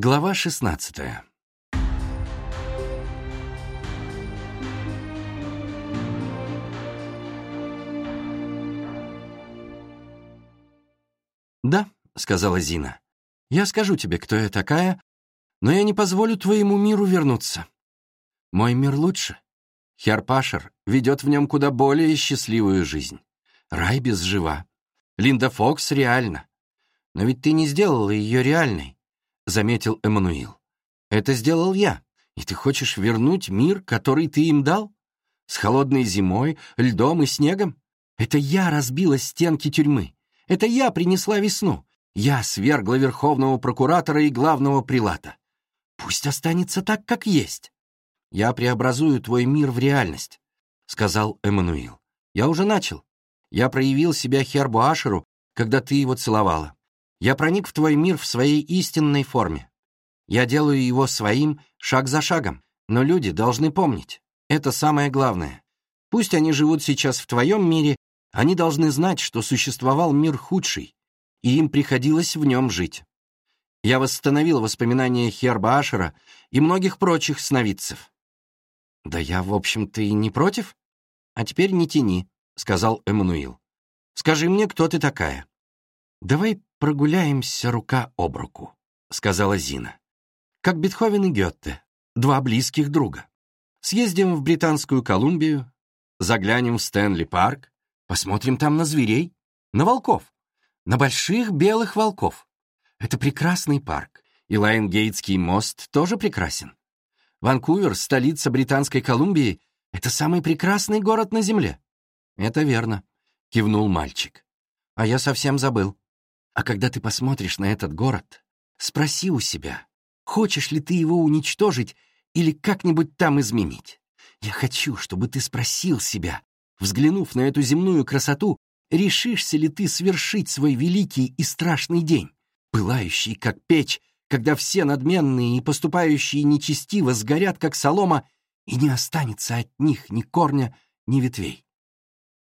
Глава шестнадцатая. «Да», — сказала Зина, — «я скажу тебе, кто я такая, но я не позволю твоему миру вернуться. Мой мир лучше. Херпашер ведет в нем куда более счастливую жизнь. Райбис жива. Линда Фокс реальна. Но ведь ты не сделала ее реальной, — заметил Эммануил. Это сделал я, и ты хочешь вернуть мир, который ты им дал? С холодной зимой, льдом и снегом? Это я разбила стенки тюрьмы. Это я принесла весну. Я свергла верховного прокуратора и главного прилата. Пусть останется так, как есть. Я преобразую твой мир в реальность, — сказал Эммануил. Я уже начал. Я проявил себя Хербу Ашеру, когда ты его целовала. Я проник в твой мир в своей истинной форме. Я делаю его своим шаг за шагом. Но люди должны помнить. Это самое главное. Пусть они живут сейчас в твоем мире, они должны знать, что существовал мир худший, и им приходилось в нем жить. Я восстановил воспоминания Херба Ашера и многих прочих сновидцев. «Да я, в общем-то, и не против. А теперь не тяни», — сказал Эммануил. «Скажи мне, кто ты такая?» «Давай прогуляемся рука об руку», — сказала Зина. «Как Бетховен и Гетте, два близких друга. Съездим в Британскую Колумбию, заглянем в Стэнли парк, посмотрим там на зверей, на волков, на больших белых волков. Это прекрасный парк, и Лайнгейтский мост тоже прекрасен. Ванкувер, столица Британской Колумбии, это самый прекрасный город на Земле. Это верно, кивнул мальчик. А я совсем забыл. А когда ты посмотришь на этот город, спроси у себя, хочешь ли ты его уничтожить или как-нибудь там изменить. Я хочу, чтобы ты спросил себя, взглянув на эту земную красоту, решишься ли ты свершить свой великий и страшный день, пылающий, как печь, когда все надменные и поступающие нечестиво сгорят, как солома, и не останется от них ни корня, ни ветвей.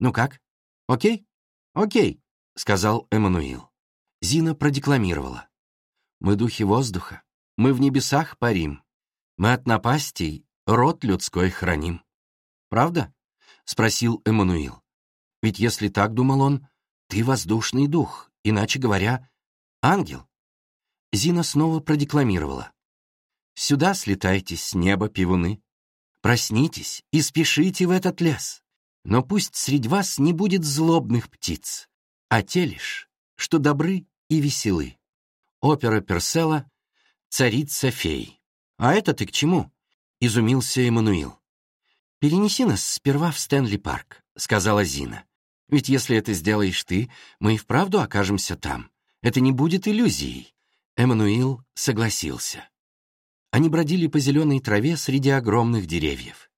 «Ну как? Окей?» «Окей», — сказал Эммануил. Зина продекламировала. «Мы духи воздуха, мы в небесах парим, мы от напастей род людской храним». «Правда?» — спросил Эммануил. «Ведь если так, — думал он, — ты воздушный дух, иначе говоря, ангел». Зина снова продекламировала. «Сюда слетайте с неба, пивуны. Проснитесь и спешите в этот лес. Но пусть среди вас не будет злобных птиц, а те лишь, что добры и веселы. Опера Персела «Царица фей». «А это ты к чему?» — изумился Эммануил. «Перенеси нас сперва в Стэнли парк», — сказала Зина. «Ведь если это сделаешь ты, мы и вправду окажемся там. Это не будет иллюзией». Эммануил согласился. Они бродили по зеленой траве среди огромных деревьев.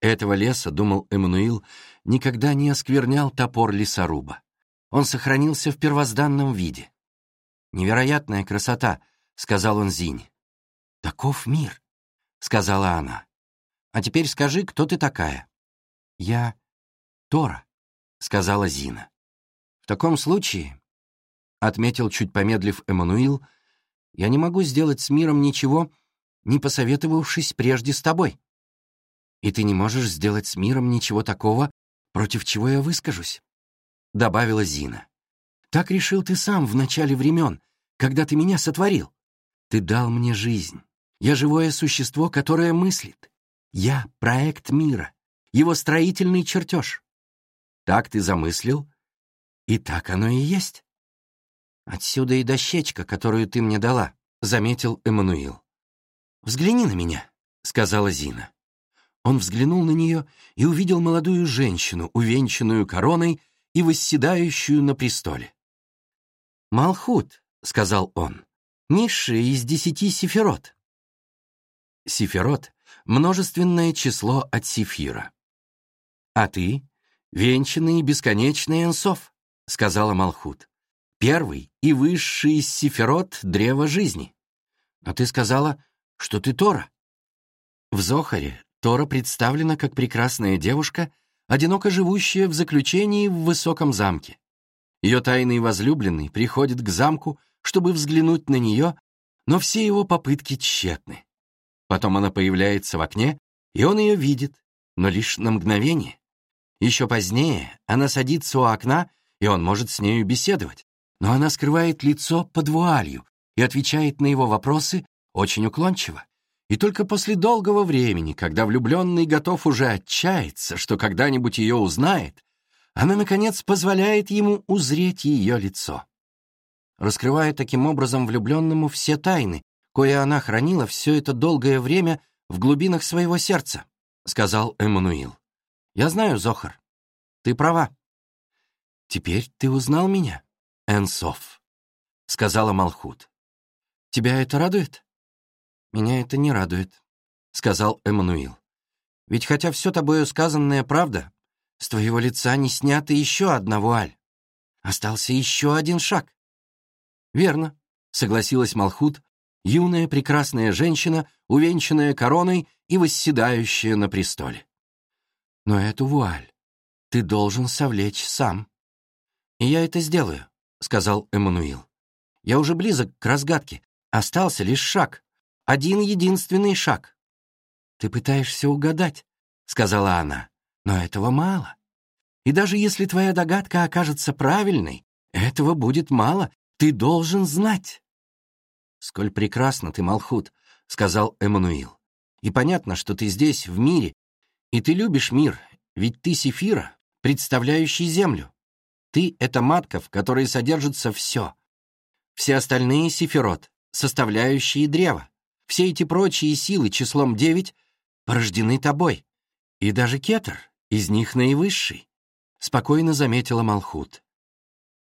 Этого леса, думал Эммануил, никогда не осквернял топор лесоруба. Он сохранился в первозданном виде. «Невероятная красота», — сказал он Зине. «Таков мир», — сказала она. «А теперь скажи, кто ты такая?» «Я Тора», — сказала Зина. «В таком случае», — отметил чуть помедлив Эммануил, «я не могу сделать с миром ничего, не посоветовавшись прежде с тобой. И ты не можешь сделать с миром ничего такого, против чего я выскажусь», — добавила Зина. Так решил ты сам в начале времен, когда ты меня сотворил. Ты дал мне жизнь. Я живое существо, которое мыслит. Я — проект мира, его строительный чертеж. Так ты замыслил, и так оно и есть. Отсюда и дощечка, которую ты мне дала, — заметил Эммануил. «Взгляни на меня», — сказала Зина. Он взглянул на нее и увидел молодую женщину, увенчанную короной и восседающую на престоле. «Малхут», — сказал он, — «низшая из десяти сифирот». Сифирот — множественное число от сифира. «А ты — венчанный бесконечный энсов», — сказала Малхут. «Первый и высший из сифирот — древо жизни. А ты сказала, что ты Тора». В Зохаре Тора представлена как прекрасная девушка, одиноко живущая в заключении в высоком замке. Ее тайный возлюбленный приходит к замку, чтобы взглянуть на нее, но все его попытки тщетны. Потом она появляется в окне, и он ее видит, но лишь на мгновение. Еще позднее она садится у окна, и он может с нею беседовать, но она скрывает лицо под вуалью и отвечает на его вопросы очень уклончиво. И только после долгого времени, когда влюбленный готов уже отчаяться, что когда-нибудь ее узнает, она, наконец, позволяет ему узреть ее лицо. Раскрывая таким образом влюбленному все тайны, кое она хранила все это долгое время в глубинах своего сердца, — сказал Эммануил. «Я знаю, Зохар. Ты права. Теперь ты узнал меня, Энсоф», — сказала Малхут. «Тебя это радует?» «Меня это не радует», — сказал Эммануил. «Ведь хотя все тобою сказанное правда, с твоего лица не снята еще одна вуаль. Остался еще один шаг». «Верно», — согласилась Малхут, юная прекрасная женщина, увенчанная короной и восседающая на престоле. Но эту вуаль ты должен совлечь сам. И я это сделаю, сказал Эммануил. Я уже близок к разгадке. Остался лишь шаг. Один единственный шаг. Ты пытаешься угадать, сказала она. Но этого мало. И даже если твоя догадка окажется правильной, этого будет мало. Ты должен знать. «Сколь прекрасно ты, Малхут», — сказал Эммануил. И понятно, что ты здесь, в мире, и ты любишь мир, ведь ты Сефира, представляющий Землю. Ты — это матка, в которой содержится все. Все остальные — Сефирот, составляющие древо. Все эти прочие силы числом девять порождены тобой. И даже Кетер из них наивысший, — спокойно заметила Малхут.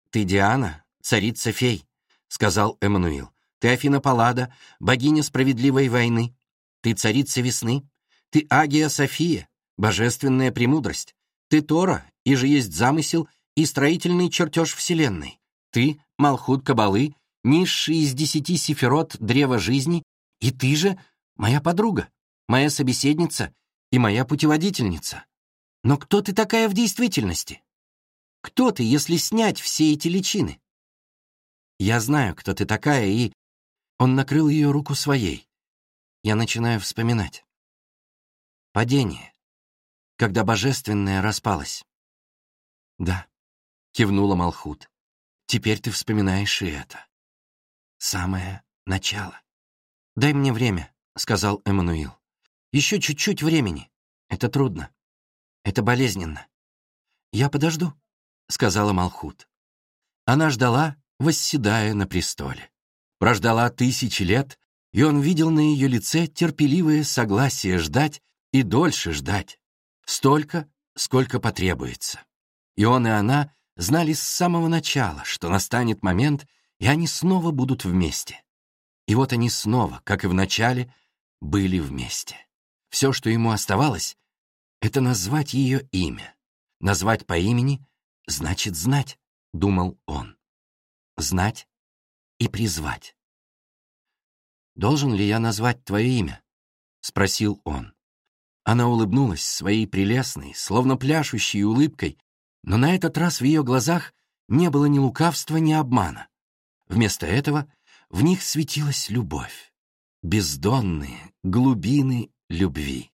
«Ты Диана, царица фей», — сказал Эммануил. «Ты Афина Паллада, богиня справедливой войны. Ты царица весны, ты Агия София, божественная премудрость, ты Тора, и же есть замысел и строительный чертеж Вселенной. Ты — Малхут Кабалы, низший из десяти сифирот древа жизни, и ты же — моя подруга, моя собеседница и моя путеводительница. Но кто ты такая в действительности? Кто ты, если снять все эти личины? Я знаю, кто ты такая, и... Он накрыл ее руку своей я начинаю вспоминать. Падение, когда божественное распалось. Да, кивнула Малхут. Теперь ты вспоминаешь и это. Самое начало. Дай мне время, сказал Эммануил. Еще чуть-чуть времени. Это трудно. Это болезненно. Я подожду, сказала Малхут. Она ждала, восседая на престоле. Прождала тысячи лет, и он видел на ее лице терпеливое согласие ждать и дольше ждать, столько, сколько потребуется. И он и она знали с самого начала, что настанет момент, и они снова будут вместе. И вот они снова, как и в начале, были вместе. Все, что ему оставалось, это назвать ее имя. Назвать по имени значит знать, думал он. Знать и призвать. «Должен ли я назвать твое имя?» — спросил он. Она улыбнулась своей прелестной, словно пляшущей улыбкой, но на этот раз в ее глазах не было ни лукавства, ни обмана. Вместо этого в них светилась любовь. Бездонные глубины любви.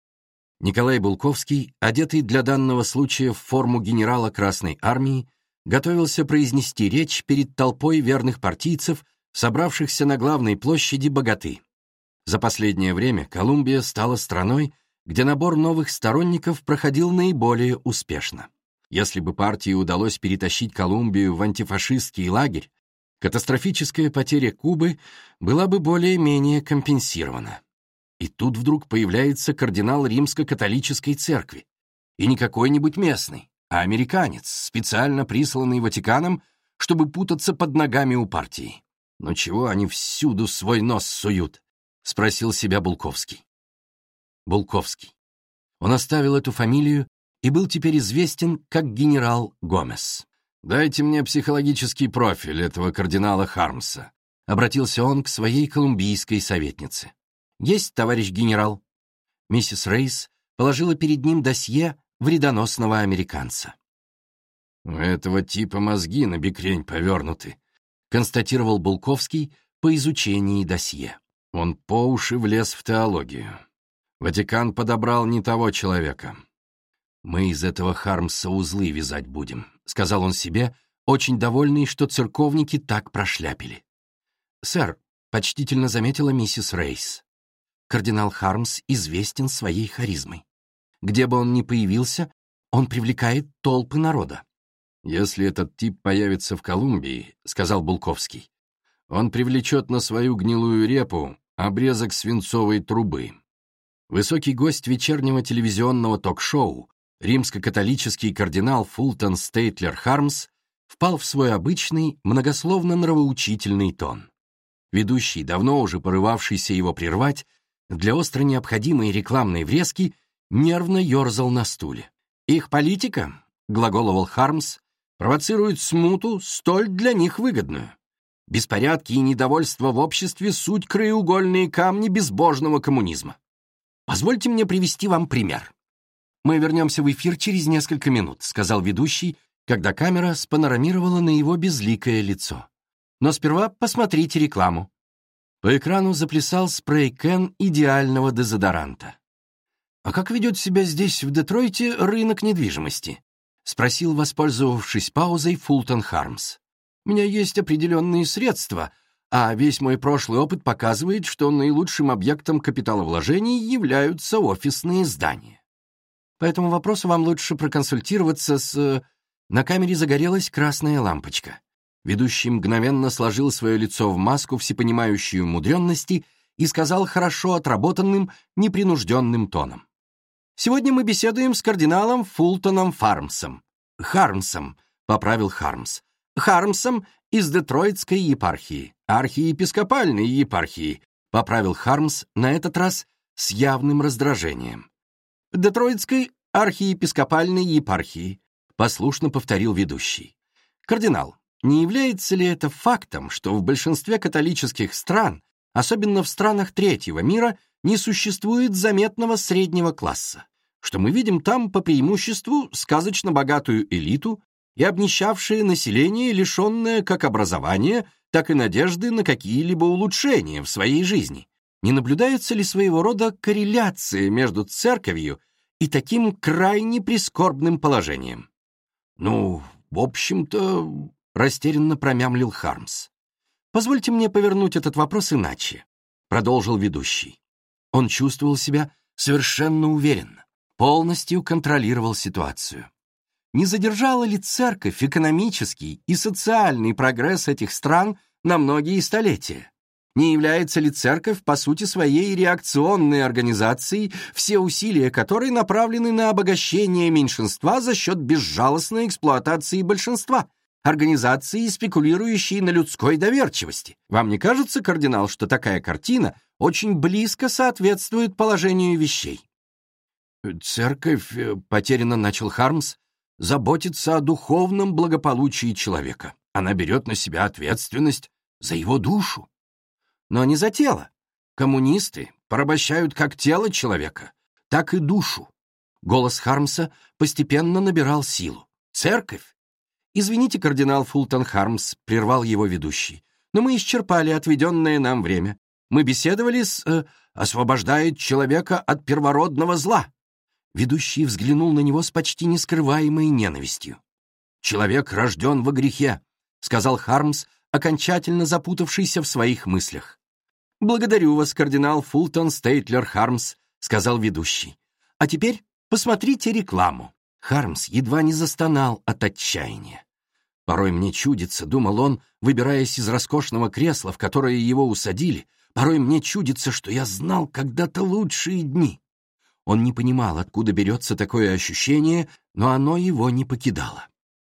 Николай Булковский, одетый для данного случая в форму генерала Красной Армии, готовился произнести речь перед толпой верных партийцев собравшихся на главной площади богаты. За последнее время Колумбия стала страной, где набор новых сторонников проходил наиболее успешно. Если бы партии удалось перетащить Колумбию в антифашистский лагерь, катастрофическая потеря Кубы была бы более-менее компенсирована. И тут вдруг появляется кардинал римско-католической церкви. И не какой-нибудь местный, а американец, специально присланный Ватиканом, чтобы путаться под ногами у партии. «Но чего они всюду свой нос суют?» — спросил себя Булковский. Булковский. Он оставил эту фамилию и был теперь известен как генерал Гомес. «Дайте мне психологический профиль этого кардинала Хармса», — обратился он к своей колумбийской советнице. «Есть, товарищ генерал». Миссис Рейс положила перед ним досье вредоносного американца. «У этого типа мозги на бекрень повернуты», констатировал Булковский, по изучении досье. Он по уши влез в теологию. Ватикан подобрал не того человека. «Мы из этого Хармса узлы вязать будем», — сказал он себе, очень довольный, что церковники так прошляпили. «Сэр», — почтительно заметила миссис Рейс, «кардинал Хармс известен своей харизмой. Где бы он ни появился, он привлекает толпы народа». «Если этот тип появится в Колумбии», — сказал Булковский, «он привлечет на свою гнилую репу обрезок свинцовой трубы». Высокий гость вечернего телевизионного ток-шоу, римско-католический кардинал Фултон Стейтлер Хармс, впал в свой обычный, многословно-нравоучительный тон. Ведущий, давно уже порывавшийся его прервать, для остро необходимой рекламной врезки нервно ерзал на стуле. «Их политика», — глаголовал Хармс, — «провоцирует смуту, столь для них выгодную. Беспорядки и недовольство в обществе — суть краеугольные камни безбожного коммунизма. Позвольте мне привести вам пример. Мы вернемся в эфир через несколько минут», — сказал ведущий, когда камера спанорамировала на его безликое лицо. Но сперва посмотрите рекламу. По экрану заплясал спрей-кен идеального дезодоранта. «А как ведет себя здесь, в Детройте, рынок недвижимости?» — спросил, воспользовавшись паузой, Фултон Хармс. «У меня есть определенные средства, а весь мой прошлый опыт показывает, что наилучшим объектом капиталовложений являются офисные здания. По этому вопросу вам лучше проконсультироваться с... На камере загорелась красная лампочка. Ведущий мгновенно сложил свое лицо в маску всепонимающую мудренности и сказал хорошо отработанным, непринужденным тоном. «Сегодня мы беседуем с кардиналом Фултоном Фармсом». «Хармсом», — поправил Хармс. «Хармсом из Детройтской епархии, архиепископальной епархии», — поправил Хармс на этот раз с явным раздражением. «Детройтской архиепископальной епархии», послушно повторил ведущий. «Кардинал, не является ли это фактом, что в большинстве католических стран, особенно в странах третьего мира, не существует заметного среднего класса? Что мы видим там по преимуществу сказочно богатую элиту и обнищавшее население, лишенное как образования, так и надежды на какие-либо улучшения в своей жизни? Не наблюдается ли своего рода корреляция между церковью и таким крайне прискорбным положением? «Ну, в общем-то...» — растерянно промямлил Хармс. «Позвольте мне повернуть этот вопрос иначе», — продолжил ведущий. Он чувствовал себя совершенно уверенно, полностью контролировал ситуацию. Не задержала ли церковь экономический и социальный прогресс этих стран на многие столетия? Не является ли церковь по сути своей реакционной организацией, все усилия которой направлены на обогащение меньшинства за счет безжалостной эксплуатации большинства, организации, спекулирующей на людской доверчивости? Вам не кажется, кардинал, что такая картина очень близко соответствует положению вещей? «Церковь», э, — потерянно начал Хармс, — заботится о духовном благополучии человека. Она берет на себя ответственность за его душу но не за тело. Коммунисты порабощают как тело человека, так и душу. Голос Хармса постепенно набирал силу. Церковь? Извините, кардинал Фултон Хармс, прервал его ведущий, но мы исчерпали отведенное нам время. Мы беседовали с... Э, освобождает человека от первородного зла. Ведущий взглянул на него с почти нескрываемой ненавистью. «Человек рожден во грехе», — сказал Хармс, окончательно запутавшийся в своих мыслях. «Благодарю вас, кардинал Фултон Стейтлер Хармс», — сказал ведущий. «А теперь посмотрите рекламу». Хармс едва не застонал от отчаяния. «Порой мне чудится», — думал он, выбираясь из роскошного кресла, в которое его усадили, «порой мне чудится, что я знал когда-то лучшие дни». Он не понимал, откуда берется такое ощущение, но оно его не покидало.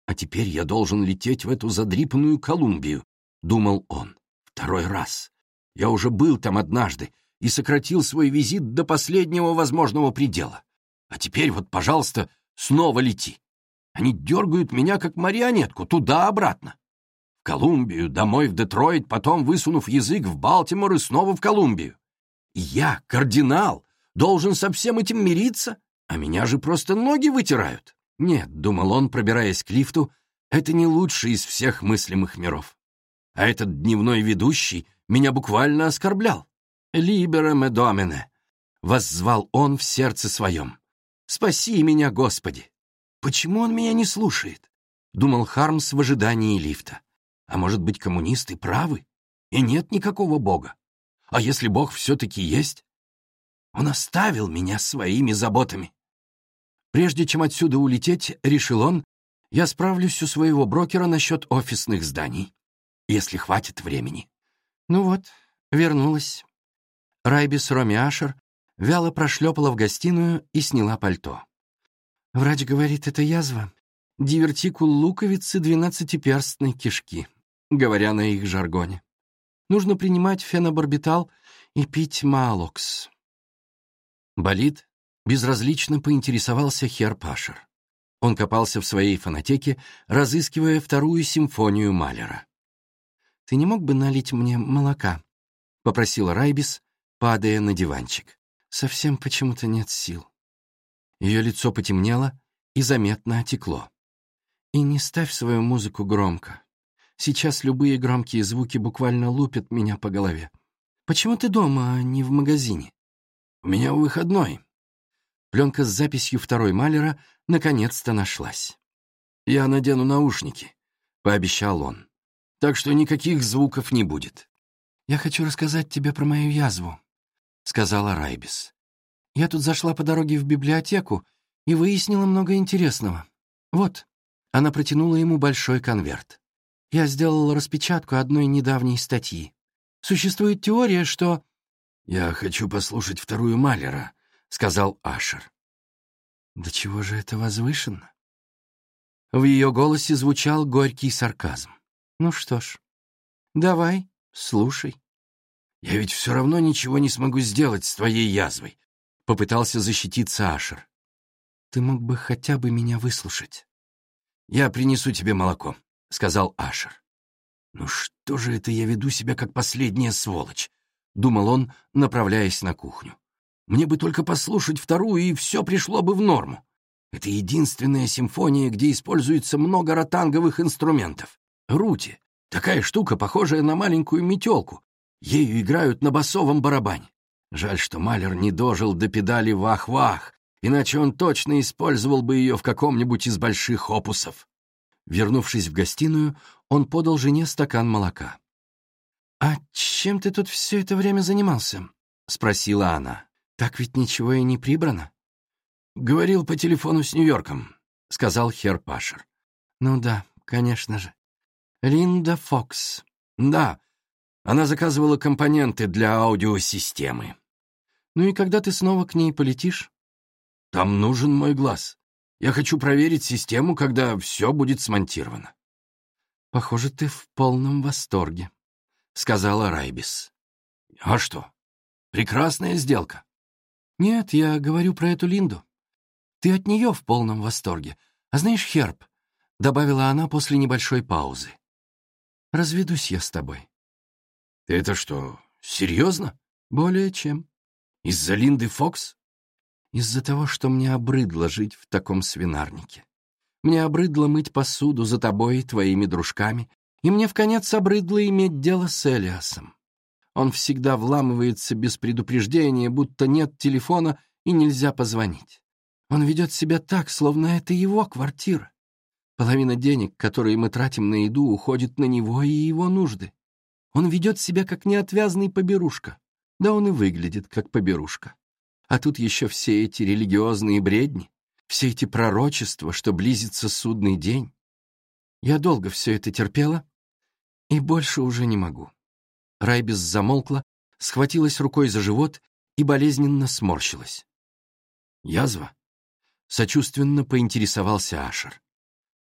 «А теперь я должен лететь в эту задрипанную Колумбию», — думал он. «Второй раз. Я уже был там однажды и сократил свой визит до последнего возможного предела. А теперь вот, пожалуйста, снова лети. Они дергают меня, как марионетку, туда-обратно. В Колумбию, домой в Детройт, потом высунув язык в Балтимор и снова в Колумбию. Я, кардинал, должен со всем этим мириться, а меня же просто ноги вытирают. Нет, — думал он, пробираясь к лифту, — это не лучший из всех мыслимых миров. А этот дневной ведущий — меня буквально оскорблял. «Либере ме домене», — воззвал он в сердце своем. «Спаси меня, Господи!» «Почему он меня не слушает?» — думал Хармс в ожидании лифта. «А может быть, коммунисты правы? И нет никакого Бога? А если Бог все-таки есть? Он оставил меня своими заботами. Прежде чем отсюда улететь, решил он, я справлюсь у своего брокера насчет офисных зданий, если хватит времени. Ну вот, вернулась. Райбис Роми Ашер вяло прошлепала в гостиную и сняла пальто. Врач говорит, это язва. Дивертикул луковицы двенадцатиперстной кишки, говоря на их жаргоне. Нужно принимать фенобарбитал и пить малокс. Болит? Безразлично поинтересовался Хер Пашер. Он копался в своей фонотеке, разыскивая вторую симфонию Малера. «Ты не мог бы налить мне молока?» — попросила Райбис, падая на диванчик. «Совсем почему-то нет сил». Ее лицо потемнело и заметно отекло. «И не ставь свою музыку громко. Сейчас любые громкие звуки буквально лупят меня по голове. Почему ты дома, а не в магазине? У меня выходной. Пленка с записью второй Малера наконец-то нашлась. Я надену наушники, — пообещал он. Так что никаких звуков не будет. «Я хочу рассказать тебе про мою язву», — сказала Райбис. «Я тут зашла по дороге в библиотеку и выяснила много интересного. Вот». Она протянула ему большой конверт. Я сделала распечатку одной недавней статьи. Существует теория, что... «Я хочу послушать вторую Малера», — сказал Ашер. «Да чего же это возвышенно?» В ее голосе звучал горький сарказм. «Ну что ж, давай, слушай». «Я ведь все равно ничего не смогу сделать с твоей язвой», — попытался защититься Ашер. «Ты мог бы хотя бы меня выслушать». «Я принесу тебе молоко», — сказал Ашер. «Ну что же это я веду себя как последняя сволочь?» — думал он, направляясь на кухню. «Мне бы только послушать вторую, и все пришло бы в норму. Это единственная симфония, где используется много ротанговых инструментов. Рути — такая штука, похожая на маленькую метелку. Ею играют на басовом барабане. Жаль, что Малер не дожил до педали «Вах-Вах», иначе он точно использовал бы ее в каком-нибудь из больших опусов. Вернувшись в гостиную, он подал жене стакан молока. «А чем ты тут все это время занимался?» — спросила она. «Так ведь ничего и не прибрано». «Говорил по телефону с Нью-Йорком», — сказал Хер Пашер. «Ну да, конечно же. Линда Фокс». «Да, она заказывала компоненты для аудиосистемы». «Ну и когда ты снова к ней полетишь?» «Там нужен мой глаз. Я хочу проверить систему, когда все будет смонтировано». «Похоже, ты в полном восторге», — сказала Райбис. «А что? Прекрасная сделка». «Нет, я говорю про эту Линду. Ты от нее в полном восторге. А знаешь, Херб», — добавила она после небольшой паузы, — «разведусь я с тобой». «Ты это что, серьезно?» «Более чем». «Из-за Линды Фокс?» Из-за того, что мне обрыдло жить в таком свинарнике. Мне обрыдло мыть посуду за тобой и твоими дружками, и мне в конец обрыдло иметь дело с Элиасом. Он всегда вламывается без предупреждения, будто нет телефона и нельзя позвонить. Он ведет себя так, словно это его квартира. Половина денег, которые мы тратим на еду, уходит на него и его нужды. Он ведет себя как неотвязный поберушка. Да он и выглядит как поберушка. А тут еще все эти религиозные бредни, все эти пророчества, что близится судный день. Я долго все это терпела и больше уже не могу. Райбис замолкла, схватилась рукой за живот и болезненно сморщилась. «Язва?» — сочувственно поинтересовался Ашер.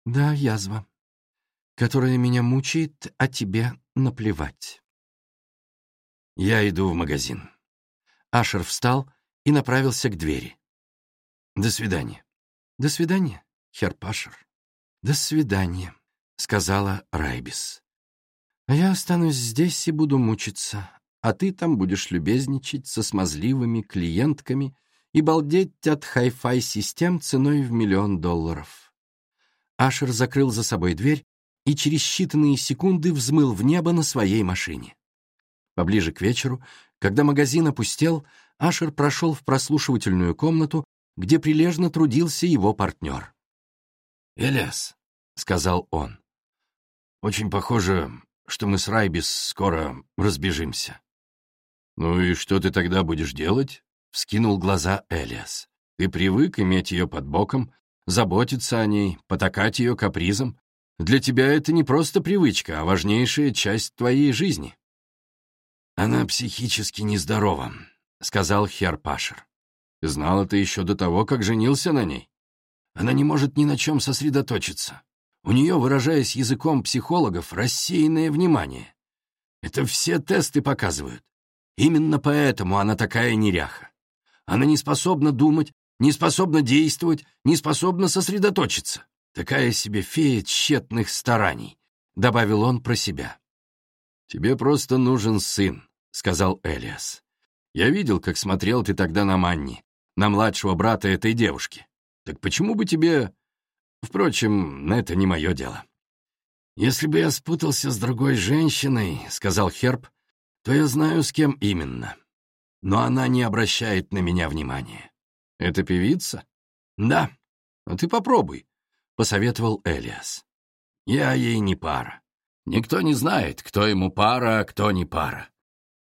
«Да, язва, которая меня мучает, а тебе наплевать». «Я иду в магазин». Ашер встал и направился к двери. «До свидания». «До свидания, Херпашер». «До свидания», — сказала Райбис. «А я останусь здесь и буду мучиться, а ты там будешь любезничать со смазливыми клиентками и балдеть от хай-фай-систем ценой в миллион долларов». Ашер закрыл за собой дверь и через считанные секунды взмыл в небо на своей машине. Поближе к вечеру, когда магазин опустел, Ашер прошел в прослушивательную комнату, где прилежно трудился его партнер. «Элиас», — сказал он, — «очень похоже, что мы с Райбис скоро разбежимся». «Ну и что ты тогда будешь делать?» — вскинул глаза Элиас. «Ты привык иметь ее под боком, заботиться о ней, потакать ее капризом. Для тебя это не просто привычка, а важнейшая часть твоей жизни». «Она психически нездорова», — сказал Хер Пашер. «Знал это еще до того, как женился на ней. Она не может ни на чем сосредоточиться. У нее, выражаясь языком психологов, рассеянное внимание. Это все тесты показывают. Именно поэтому она такая неряха. Она не способна думать, не способна действовать, не способна сосредоточиться. Такая себе фея тщетных стараний», — добавил он про себя. «Тебе просто нужен сын», — сказал Элиас. «Я видел, как смотрел ты тогда на Манни, на младшего брата этой девушки. Так почему бы тебе... Впрочем, это не мое дело». «Если бы я спутался с другой женщиной», — сказал Херб, то я знаю, с кем именно. Но она не обращает на меня внимания. Это певица? Да. А ты попробуй, — посоветовал Элиас. Я ей не пара. Никто не знает, кто ему пара, а кто не пара.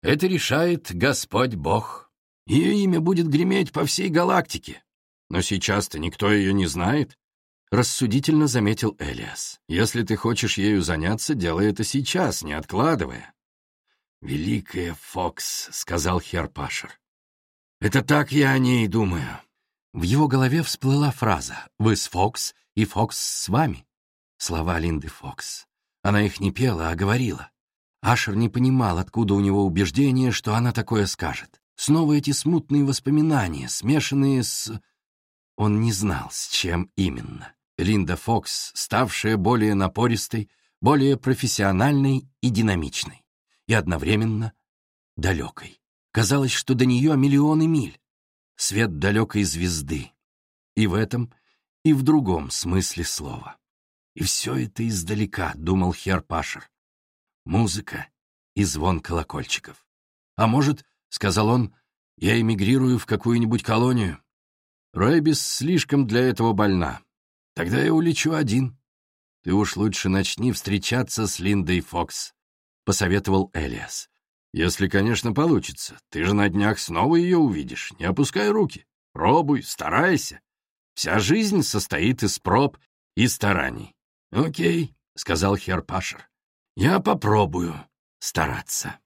Это решает Господь Бог. Ее имя будет греметь по всей галактике. Но сейчас-то никто ее не знает. Рассудительно заметил Элиас. Если ты хочешь ею заняться, делай это сейчас, не откладывая. «Великая Фокс», — сказал Херпашер. «Это так я о ней думаю». В его голове всплыла фраза «Вы с Фокс, и Фокс с вами». Слова Линды Фокс. Она их не пела, а говорила. Ашер не понимал, откуда у него убеждение, что она такое скажет. Снова эти смутные воспоминания, смешанные с... Он не знал, с чем именно. Линда Фокс, ставшая более напористой, более профессиональной и динамичной и одновременно далекой. Казалось, что до нее миллионы миль. Свет далекой звезды. И в этом, и в другом смысле слова. И все это издалека, думал Хер Пашер. Музыка и звон колокольчиков. А может, — сказал он, — я эмигрирую в какую-нибудь колонию. Ройбис слишком для этого больна. Тогда я улечу один. Ты уж лучше начни встречаться с Линдой Фокс. — посоветовал Элиас. «Если, конечно, получится. Ты же на днях снова ее увидишь. Не опускай руки. Пробуй, старайся. Вся жизнь состоит из проб и стараний». «Окей», — сказал Херпашер. «Я попробую стараться».